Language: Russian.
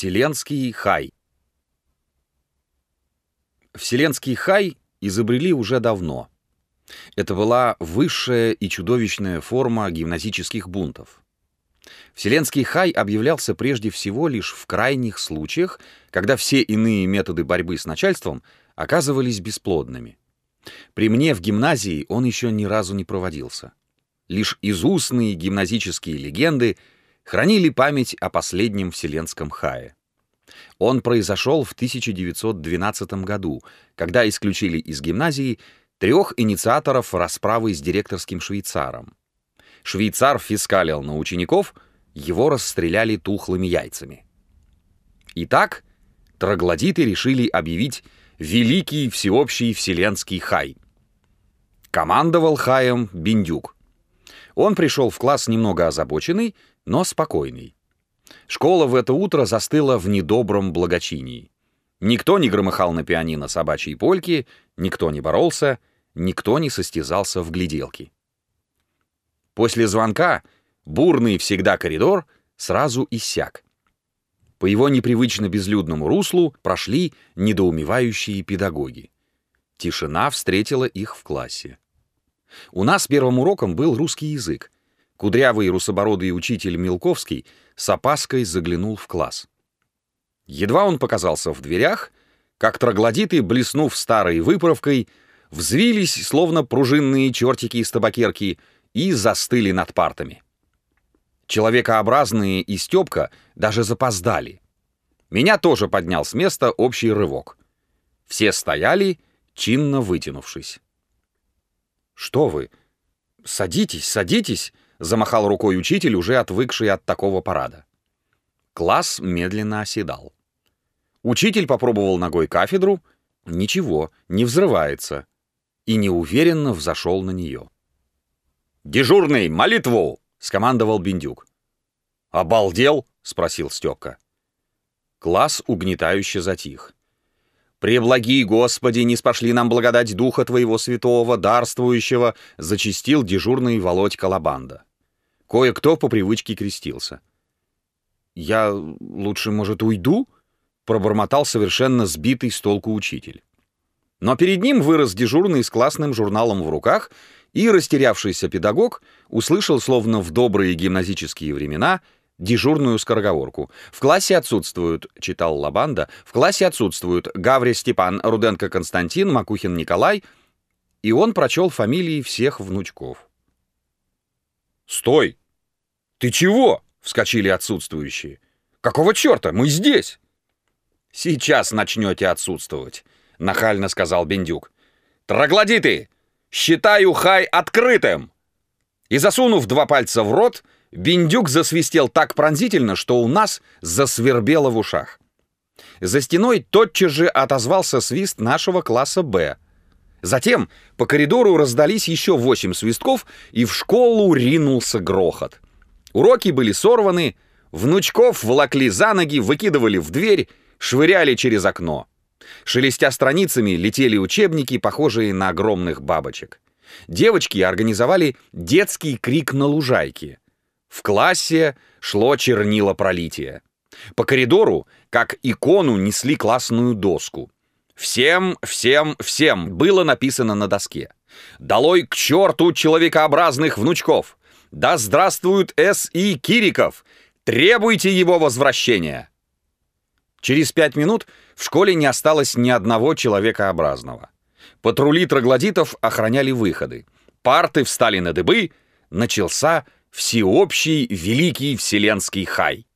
Вселенский хай. Вселенский хай изобрели уже давно. Это была высшая и чудовищная форма гимназических бунтов. Вселенский хай объявлялся прежде всего лишь в крайних случаях, когда все иные методы борьбы с начальством оказывались бесплодными. При мне в гимназии он еще ни разу не проводился. Лишь изустные гимназические легенды хранили память о последнем вселенском хае. Он произошел в 1912 году, когда исключили из гимназии трех инициаторов расправы с директорским швейцаром. Швейцар фискалил на учеников, его расстреляли тухлыми яйцами. Итак, троглодиты решили объявить Великий Всеобщий Вселенский Хай. Командовал Хаем Биндюк. Он пришел в класс немного озабоченный, но спокойный. Школа в это утро застыла в недобром благочинии. Никто не громыхал на пианино собачьей польки, никто не боролся, никто не состязался в гляделки. После звонка бурный всегда коридор сразу иссяк. По его непривычно безлюдному руслу прошли недоумевающие педагоги. Тишина встретила их в классе. У нас первым уроком был русский язык. Кудрявый русобородый учитель Милковский с опаской заглянул в класс. Едва он показался в дверях, как троглодиты, блеснув старой выправкой, взвились, словно пружинные чертики из табакерки, и застыли над партами. Человекообразные и Степка даже запоздали. Меня тоже поднял с места общий рывок. Все стояли, чинно вытянувшись. «Что вы? Садитесь, садитесь!» — замахал рукой учитель, уже отвыкший от такого парада. Класс медленно оседал. Учитель попробовал ногой кафедру. Ничего, не взрывается. И неуверенно взошел на нее. «Дежурный, молитву!» — скомандовал Биндюк. «Обалдел?» — спросил Степка. Класс угнетающе затих. «Преблаги, Господи, не спошли нам благодать Духа Твоего Святого, дарствующего», — зачистил дежурный Володь Колобанда. Кое-кто по привычке крестился. «Я лучше, может, уйду?» — пробормотал совершенно сбитый с толку учитель. Но перед ним вырос дежурный с классным журналом в руках, и растерявшийся педагог услышал, словно в добрые гимназические времена, дежурную скороговорку. «В классе отсутствуют», — читал Лабанда, «в классе отсутствуют Гаври Степан, Руденко Константин, Макухин Николай», и он прочел фамилии всех внучков. «Стой! Ты чего?» — вскочили отсутствующие. «Какого черта? Мы здесь!» «Сейчас начнете отсутствовать», — нахально сказал Бендюк. «Троглодиты! Считаю хай открытым!» И засунув два пальца в рот, — Биндюк засвистел так пронзительно, что у нас засвербело в ушах. За стеной тотчас же отозвался свист нашего класса «Б». Затем по коридору раздались еще восемь свистков, и в школу ринулся грохот. Уроки были сорваны, внучков волокли за ноги, выкидывали в дверь, швыряли через окно. Шелестя страницами летели учебники, похожие на огромных бабочек. Девочки организовали детский крик на лужайке. В классе шло чернило пролитие. По коридору, как икону, несли классную доску. «Всем, всем, всем» было написано на доске. «Долой к черту человекообразных внучков! Да здравствует С.И. Кириков! Требуйте его возвращения!» Через пять минут в школе не осталось ни одного человекообразного. Патрули троглодитов охраняли выходы. Парты встали на дыбы. Начался всеобщий великий вселенский хай.